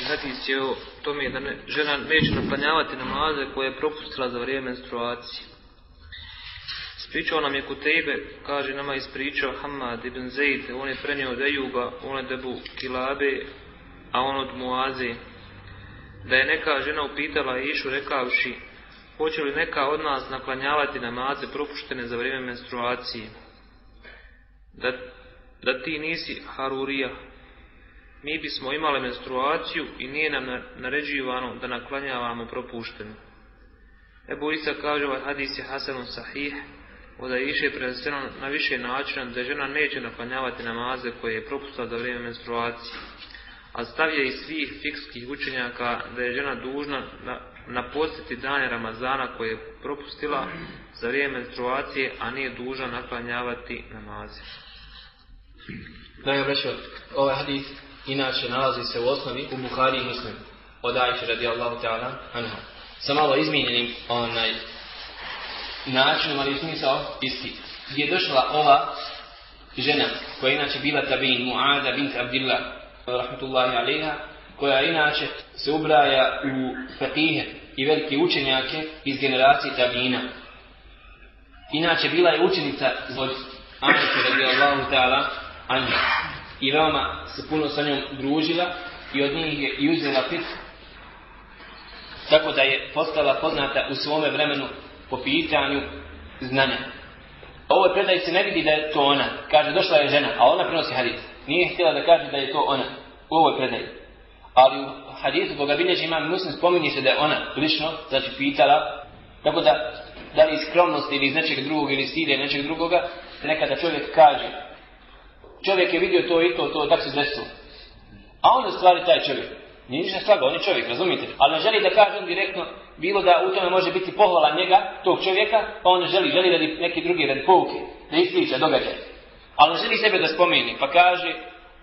Znači, hadis je o tome da ne, žena neće naplanjavati namaze koje je propustila za vrijeme menstruacije. Spričao nam je Kutejbe, kaže nama ispričao Hamad ibn Zaid, on je prenio od Ejuba, on je debu Kilabe, a on od Muaze, da je neka žena upitala Išu rekavši, hoće li neka od nas naklanjavati namaze propuštene za vrijeme menstruacije? Da, da ti nisi Harurija, mi bismo imali menstruaciju i nije nam naređivano da naklanjavamo propušteno. Ebu Isa kaže ovaj hadis je Hasanun Sahih, od Aisha preneseno na više načina da žena neće naklanjavati namaze koje je propustila za vrijeme menstruacije. A stav je iz svih fikskih učenjaka da je žena dužna na, napostiti dane Ramazana koje je propustila za vrijeme menstruacije, a nije dužna naklanjavati namaze. Da je ovaj hadis inače nalazi se u osnovi u Buhari i Muslim od radi radijallahu ta'ala anha. Sa malo izmijenjenim onaj načinom, ali smisao isti. Gdje je došla ova žena, koja je inače bila tabin, Mu'ada bint Abdillah, rahmatullahi alaiha, koja inače se ubraja u fatihe i velike učenjake iz generacije tabina. Inače bila je učenica od Aisha radijallahu ta'ala Anja. I veoma se puno sa njom družila i od njih je i uzela fit. Tako da je postala poznata u svome vremenu po pitanju znanja. Ovo predaj se ne vidi da je to ona. Kaže, došla je žena, a ona prenosi hadis. Nije htjela da kaže da je to ona. U ovoj predaj. Ali u hadisu koga bilježi imam muslim spominje se da je ona lično, znači pitala, tako da, da li iz skromnosti ili iz nečeg drugog ili stide nečeg drugoga, nekada čovjek kaže, čovjek je vidio to i to, to, tako se desilo. A on je stvari taj čovjek. Nije ništa slaga, on je čovjek, razumite? Ali ne želi da kaže on direktno, bilo da u tome može biti pohvala njega, tog čovjeka, pa on ne želi, želi radi neki drugi, radi pouke, da ispriča događaj. Ali ne želi sebe da spomeni, pa kaže,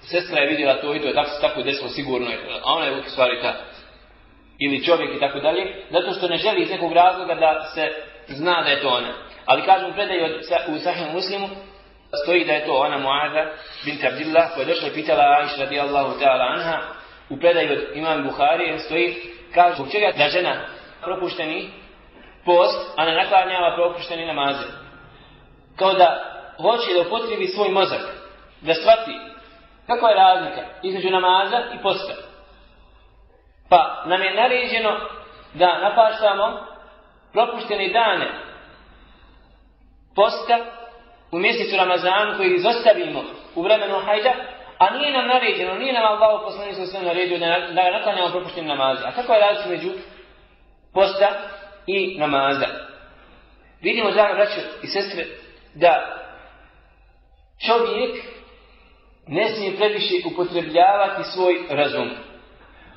sestra je vidjela to i to, tako se tako desilo, sigurno je, a ona je u stvari ta. Ili čovjek i tako dalje, zato što ne želi iz nekog razloga da se zna da je to ona. Ali kažem predaj od, u Sahih Muslimu, stoji da je to ona Muaza bint Abdillah koja je došla i pitala Aisha radijallahu ta'ala anha u predaju od imam Buhari stoji kaže zbog čega da žena propušteni post a ne naklanjava propušteni namaze? Kao da hoće da upotrebi svoj mozak da shvati kakva je razlika između namaza i posta. Pa nam je naređeno da napaštamo propuštene dane posta u mjesecu Ramazanu koji izostavimo u vremenu hajda, a nije nam naređeno, nije nam Allah poslani sa sve naredio da, da naklanjamo propuštenim namaze. A kako je različno među posta i namaza? Vidimo, draga braćo i sestre, da čovjek ne smije previše upotrebljavati svoj razum.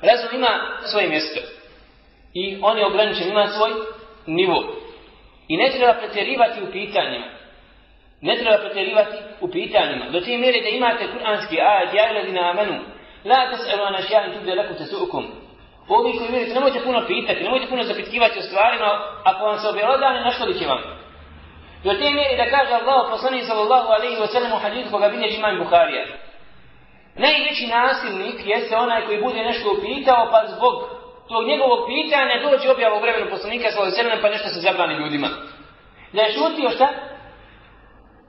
Razum ima svoje mjesto i on je ograničen, ima svoj nivo. I ne treba pretjerivati u pitanjima. Ne treba pretjerivati u pitanjima. Do te mjere da imate kuranski ajat, ja ili na amenu, la tas'alu an ashyain tudda lakum tasu'ukum. Ovi koji vjerujete, nemojte puno pitati, nemojte puno zapitkivati o stvarima, ako vam se objelodane, naškodit će vam. Do te mjere da kaže Allah poslanih sallallahu alaihi wa sallam u hadithu koga bilježi imam Bukharija. Najveći nasilnik jeste onaj koji bude nešto upitao, pa zbog tog njegovog pitanja dođe objava u vremenu poslanika sallallahu alaihi wa sallam, pa nešto se zabrani ljudima. Da je šutio šta?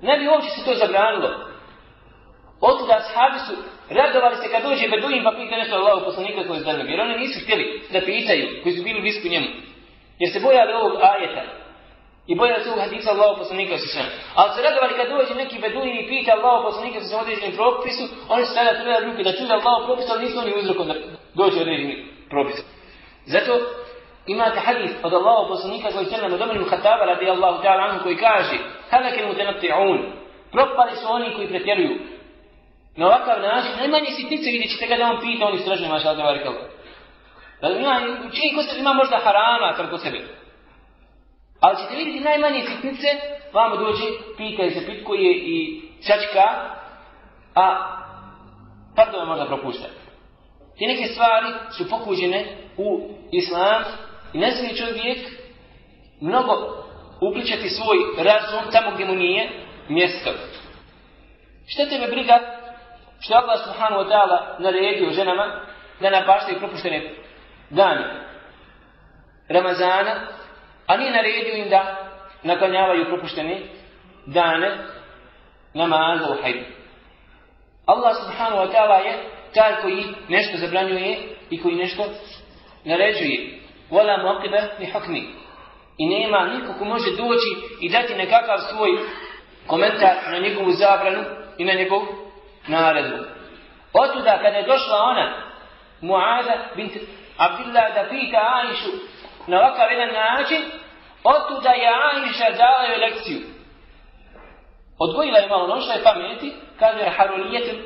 Ne bi uopće se to zabranilo. Od da sahabi su radovali se kad dođe Beduin pa pita nešto Allahu poslanika koji je zdanog. Jer oni nisu htjeli da pitaju koji su bili blisku njemu. Jer se bojali ovog ajeta. I bojali se ovog hadisa Allahu poslanika sa sve. Ali se radovali kad dođe neki Beduin i pita Allahu poslanika sa sve određenim propisu, oni su tada trebali ruke da čude Allahu propis, ali nisu oni uzrokom da dođe određeni propis. Zato imate hadis od Allahu poslanika koji se nam od Omeru Hataba radi Allahu ta'ala anhu koji kaže Halake mutenati'un. Propali su oni koji pretjeruju. Na ovakav način najmanje sitnice vidjet ćete kada on pita on istražuje, maša Allah da rekao da ima čini ko se ima možda harama sam ko sebe? Ali ćete vidjeti najmanje sitnice vamo dođe pita i se pitkuje i čačka a pardon možda propušta. Te neke stvari su pokuđene u islam I ne smije čovjek mnogo upličati svoj razum tamo gdje mu nije mjesto. Šta tebe briga što Allah subhanahu wa ta'ala naredio ženama da napaštaju propuštene dane Ramazana, a nije naredio im da naklanjavaju propuštene dane namaza u hajdu. Allah subhanahu wa ta'ala je taj koji nešto zabranjuje i koji nešto naređuje. Wala muqiba ni hukmi. I nema niko ko može doći i dati nekakav svoj komentar na njegovu zabranu i na njegovu naredbu. Otuda kada je došla ona, Muada bint Abdillah da pita Aishu na ovakav jedan način, otuda je Aisha dala joj lekciju. Odgojila je malo nošla je pameti, kaže Harunijetim,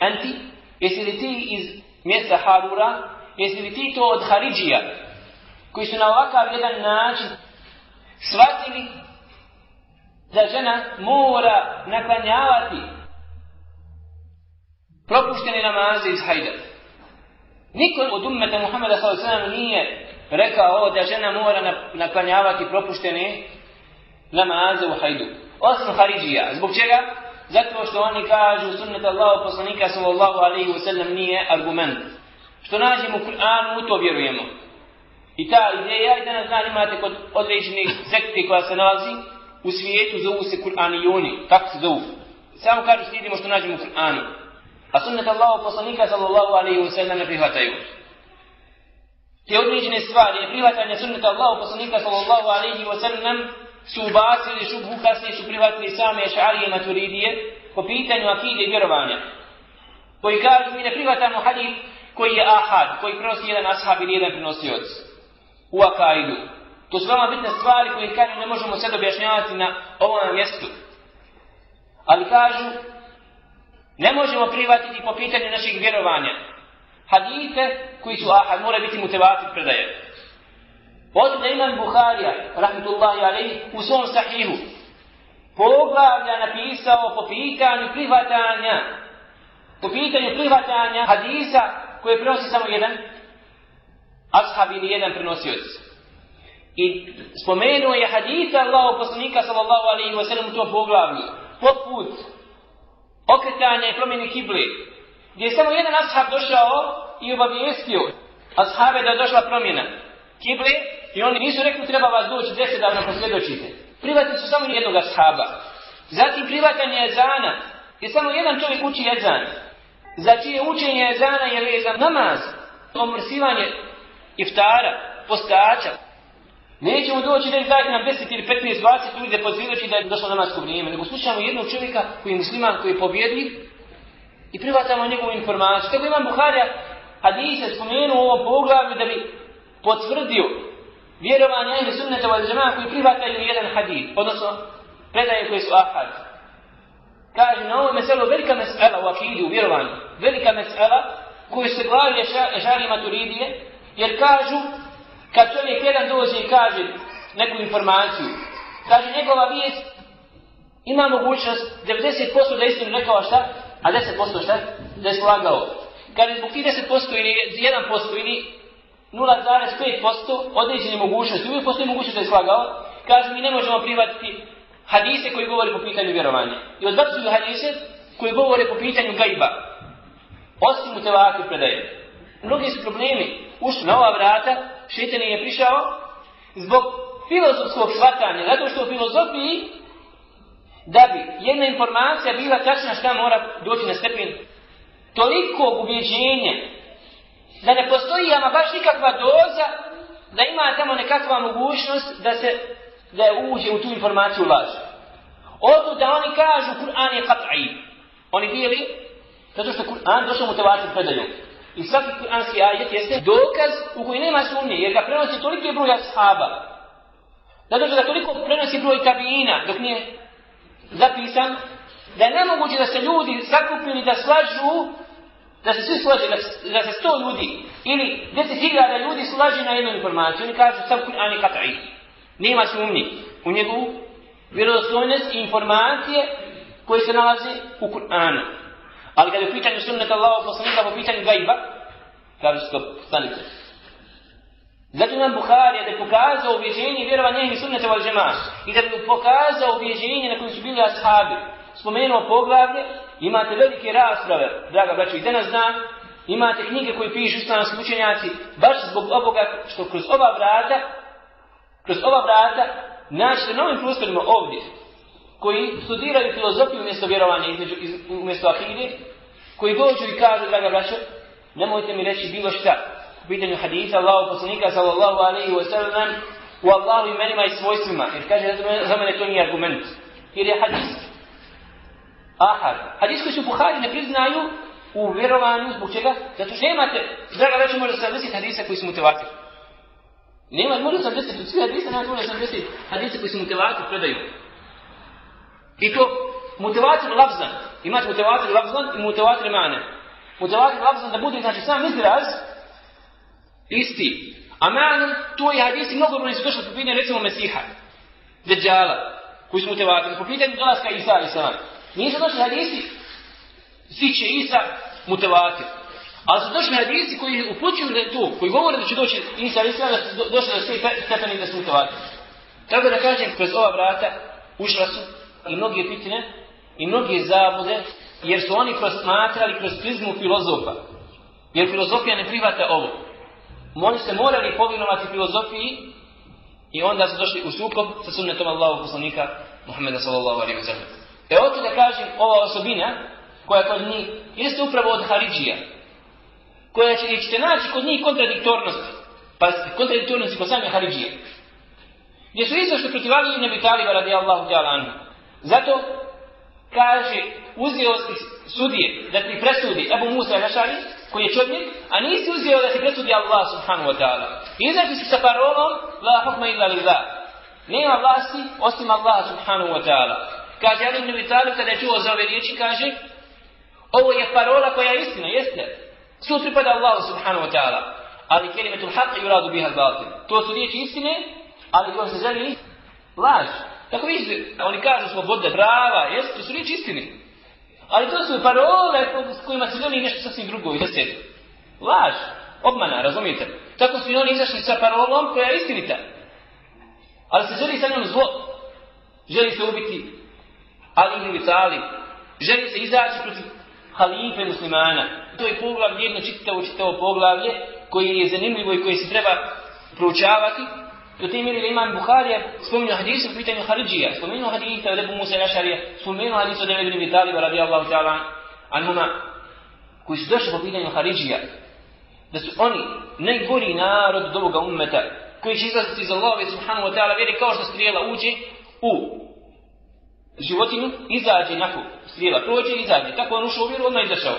anti, jesi li ti iz mjesta Harura, jesi li ti to od Haridžija, koji su na ovakav jedan način shvatili da žena mora naklanjavati propuštene namaze iz hajda. Niko od ummeta Muhammeda s.a.v. nije rekao ovo da žena mora naklanjavati propuštene namaze u hajdu. Osim Haridžija. Zbog čega? Zato što oni kažu sunnet Allahu poslanika sallallahu alaihi wa sallam nije argument. Što nađemo u Kur'anu, u to vjerujemo. I ta ideja, i danas dan imate kod određenih sekti koja se nalazi u svijetu, zovu se Kur'anijoni, Tako se zovu. Samo kažu slijedimo što nađemo u Kur'anu. A sunnet Allahu poslanika sallallahu alaihi wa sallam ne prihvataju. Te određene stvari, je prihvatanje sunneta Allahu poslanika sallallahu alaihi wa sallam su ubacili šubhu, kasnije su prihvatili same šarije maturidije po pitanju akide i vjerovanja. Koji kažu mi ne prihvatamo hadith koji je ahad, koji prenosi jedan ashab ili jedan prenosioc u akaidu. To su veoma bitne stvari koje kažu ne možemo sad objašnjavati na ovom mjestu. Ali kažu ne možemo prihvatiti po pitanju naših vjerovanja. Hadite koji su ahad mora biti mutevatit predaje. Odu da imam Buharija, rahmetullahi alaihi, u svom sahihu, poglavlja napisao po pitanju prihvatanja, po pitanju prihvatanja hadisa koje prenosi samo jedan ashab ili jedan prenosioc. I spomenuo je hadita Allahu poslanika sallallahu alaihi wa sallam u tom poglavlju, poput okretanja i promjeni kibli, gdje je samo jedan ashab došao i obavijestio ashabe da je došla promjena kibli i oni nisu rekli treba vas doći deset da posvjedočite. Privatni su samo jednog ashaba. Zatim privatan je ezana, Je samo jedan čovjek uči ezan. Za čije učenje ezana je vezan namaz, omrsivanje iftara, postača. Nećemo doći da izdajte nam 10 ili 15, 20 ljudi da posvjedoči da je došlo namasko vrijeme, nego slušamo jednog čovjeka koji je musliman, koji je pobjednik i privatamo njegovu informaciju. Tako imam Buharija hadise spomenuo u ovom poglavlju da bi potvrdio vjerovanje ahli sunneta wal džema'a koji prihvataju jedan hadis, odnosno predaje koje su ahad. Kaže, na ovo meselo velika mesela u akidu, u vjerovanju, velika mesela koju se glavi žari maturidije, jer kažu, kad čovjek jedan dođe i kaže neku informaciju, kaže njegova vijest ima mogućnost 90% da istinu rekao šta, a 10% šta, da je slagao. Kad je zbog ti 10% ili 1% ili 0,5% određene mogućnosti, uvijek postoji mogućnost da je slagao, kaže mi ne možemo prihvatiti hadise koji govore po pitanju vjerovanja. I odbacuju hadise koji govore po pitanju gajba. Osim u telaki predaje. Mnogi su problemi ušli na ova vrata, šeitan je prišao zbog filozofskog shvatanja, zato što u filozofiji da bi jedna informacija bila tačna šta mora doći na stepen toliko ubjeđenja da ne postoji ama baš nikakva doza da ima tamo nekakva mogućnost da se da je uđe u tu informaciju laž. Odu da oni kažu Kur'an je kat'i. Oni bili zato što Kur'an došao mu tevatim predajom. I svaki kur'anski ajet jeste dokaz u koji nema sumnje, jer ga prenosi toliki broj ashaba. Zato što ga toliko prenosi broj tabijina, dok nije zapisan, da je nemoguće da se ljudi sakupili da slažu da se svi slaži, da, da se sto ljudi ili deset hiljada ljudi slaži na jednu informaciju. Oni kažu sam Kur'an je kat'i. Nema sumnji u njegovu vjerodostojnost i informacije koje se nalaze u Kur'anu. Ali kada je u pitanju sunnet Allahov poslanika po pitanju gajba, kažu se to stanice. Zato nam Buharija da je pokazao ubjeđenje i vjerovanje i sunnete val. I da bi pokazao ubjeđenje na kojem su bili ashabi. Spomenuo poglavlje, imate velike rasprave, draga braćo, i danas dan, imate knjige koje pišu islamski učenjaci, baš zbog ovoga što kroz ova vrata, kroz ova vrata, naćete novim prostorima ovdje, koji studiraju filozofiju umjesto vjerovanja između, iz, umjesto akide, koji dođu i kažu, draga braćo, nemojte mi reći bilo šta. U pitanju hadisa, Allahu poslanika, sallallahu alaihi wa sallam, u Allahu imenima i svojstvima. Jer kaže, za mene to nije argument. Jer je hadis. Ahad. Hadis koji su Buhari ne priznaju u vjerovanju, zbog čega? Zato što nemate, draga braćo, može se desiti hadisa koji su mutevatir. Nema, može se desiti, svi hadisa, nema možda se desiti hadisa koji su mutevatir, predaju. I to mutevatir lafzan. Imate mutevatir lafzan i mutevatir mane. Mutevatir lafzan da bude, znači, sam izraz, isti. A mane, to je hadisi, mnogo brojni su došli po pitanju, recimo, Mesiha. Deđala, koji su mutevatir. Po pitanju dolaska Isa, Isa. Nisu došli hadisi, svi će Isa, mutevatir. Ali su došli hadisi koji upućuju da to, koji govore da će doći Isa, Isa, da su došli do sve stepeni da su mutevatir. Tako da kažem, kroz ova vrata ušla su i mnoge pitine i mnoge zabude, jer su oni prosmatrali kroz prizmu filozofa. Jer filozofija ne prihvata ovo. Oni se morali povinovati filozofiji i onda su došli u sukob sa sunnetom Allahog poslanika Muhammeda sallallahu alaihi wa sallam. E ovdje da kažem, ova osobina koja kod njih jeste upravo od Haridžija, koja će, ćete naći kod njih kontradiktornost, pa kontradiktornost kod same Haridžije. Gdje su isto što protivali ibn Abi Taliba radi Allahu ta'ala anhu. Zato kaže, uzeo si sudije da ti presudi Ebu Musa Našari, koji je čudnik, a nisi uzeo da ti presudi Allah subhanahu wa ta'ala. Izaći si sa parolom, la hukma illa lillah. Nema vlasti osim Allah subhanahu wa ta'ala. Kaže Ali ibn Abi kada je čuo za ove riječi, kaže, ovo je parola koja je istina, jeste. Sud pripada Allah subhanahu wa ta'ala. Ali kelimetul haq i uradu biha batil. To su riječi istine, ali ko se želi laž. Tako vidite, oni kažu sloboda, prava, jesu, to su riječi istine. Ali to su parole s kojima se želi nešto sasvim drugo i da se laž, obmana, razumijete? Tako su i oni izašli sa parolom koja je istinita. Ali se želi sa njom zlo. Želi se ubiti Ali ibn Vitali. Želi se izaći protiv halife muslimana. To je poglavlje, jedno čitavo, čitavo poglavlje koje je zanimljivo i koje se treba proučavati. Do te mjeri imam Buharija spomenuo hadisu u pitanju Haridžija, spomenuo hadisu od Ebu Musa Jašarija, spomenuo hadisu od Ebu Ibn Taliba radijallahu ta'ala anhuma, koji su došli po pitanju Haridžija, da su oni najgori narod od ovoga ummeta, koji će izlaziti iz Allahove subhanahu wa ta'ala vjeri kao što strijela uđe u životinu, izađe nakon strijela, prođe i izađe. Tako on ušao u vjeru, odmah izašao.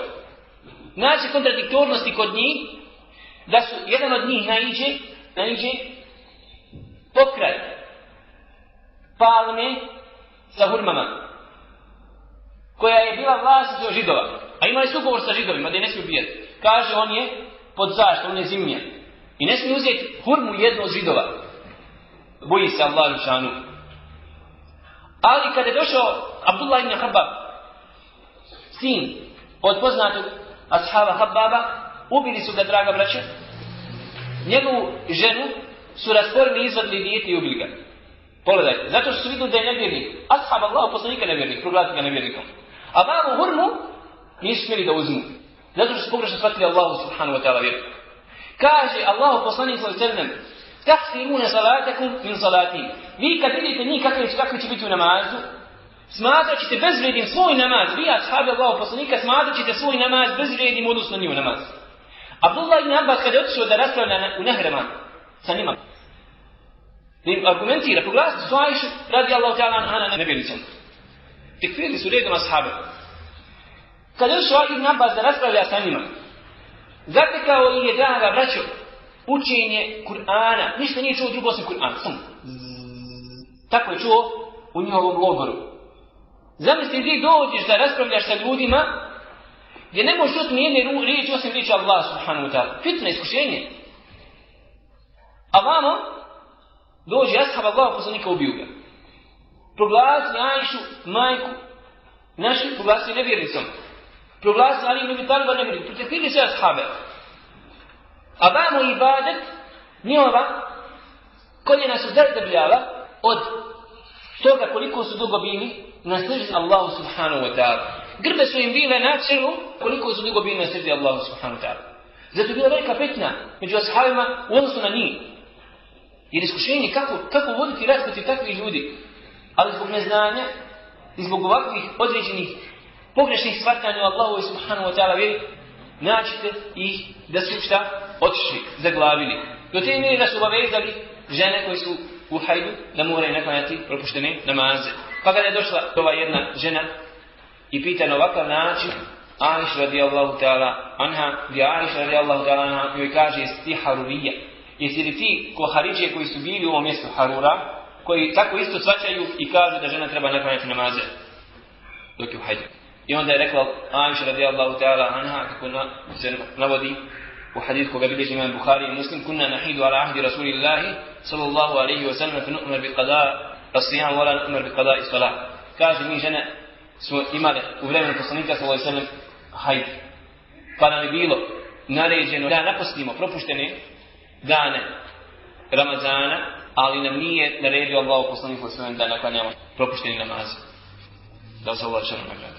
Naći kontradiktornosti kod njih, da su jedan od njih naiđe, naiđe pokraj palme sa hurmama, koja je bila vlast za židova, a imali su ugovor sa židovima, da je ne smiju ubijati. Kaže, on je pod zaštom, on je zimnja. I ne smije uzeti hurmu jednu od židova. Boji se Allah šanu. Ali kada je došao Abdullah ibn Habab, sin od poznatog ashaba Hababa, ubili su ga, draga braća, njegovu ženu su rasporili, izvadili dijete i ubili ga. Pogledajte, zato što su vidjeli da je nevjernik. Ashab Allah, poslanika nevjernik, proglasili ga nevjernikom. A babu hurmu nisu smjeli da uzmu. Zato što su pogrešno shvatili Allahu subhanahu wa ta'ala vjeru. Kaže Allah poslanik sallallahu alejhi ve sellem: "Tahsimuna salatakum min salati." Vi kad vidite njih kakvi će kakvi će biti u namazu, smatrat ćete bezvrijedim svoj namaz. Vi ashabi Allah poslanika smatrat ćete svoj namaz bezvrijedim odnosno njihov namaz. Abdullah ibn Abbas kada je otišao da raspravlja u Nehrema sa njima, da im argumentira, proglasiti su Ajšu, radi Allah ta'ala anha na nebjelicom. Tekfirili su redom ashabe. Kad je ušao ibn Abbas da raspravlja sa njima, zatekao i je draga braćo učenje Kur'ana. Ništa nije čuo drugo osim Kur'ana. Samo. Tako je čuo u njihovom logoru. Zamisli ti dođeš da raspravljaš sa ljudima gdje ne možeš čuti nijedne riječi osim riječi Allah subhanahu wa ta'ala. Fitna iskušenje. A vamo dođe ashab Allah poslanika ubiju ga. Proglasi Ajšu, majku, našu proglasi nevjernicom proglasi Ali ibn Abi nevjernicom. Protekvili se ashabe. A vamo ibadet, njihova, koljena su zdrbljala od toga koliko su dugo bili na sržen Allahu subhanahu wa ta'ala. grbe su im bile na čelu, koliko su dugo bili na sredi Allahu subhanahu wa ta'ala. Zato je bila velika petna među ashabima u odnosu na njih. Jer iskušenje kako, kako voditi rat protiv takvih ljudi. Ali zbog neznanja i zbog ovakvih određenih pogrešnih shvatanja u Allahu subhanahu wa ta'ala vjeri, naćite ih da su šta otišli, zaglavili. Do te mjeri da su obavezali žene koji su u hajdu da moraju naklanjati propuštene namaze. Pa kada je došla ova jedna žena i pita na ovakav način, Aish radijallahu ta'ala anha, gdje Aish radijallahu ta'ala anha joj kaže, jesi? Jesi li ti ko Haridžije koji su bili u ovom mjestu Harura, koji tako isto svačaju i kažu da žena treba naklanjati namaze dok je u hajdu. I onda je rekla Aisha radijallahu ta'ala anha, kako na, se navodi u hadith koga bilježi imam Bukhari i Muslim, kunna nahidu ala ahdi Rasulillahi sallallahu alaihi wa sallam fa nu'mar bi qada as-siyam wala nu'mar bi qada i salah. Kaže mi žene smo imale u vremenu poslanika sallallahu alaihi wa sallam hajdu. Pa nam je bilo naređeno da napustimo propuštene dane Ramazana, ali nam nije naredio Allah poslanik sallallahu da naklanjamo propušteni namaz. Da se Allah što nagrada.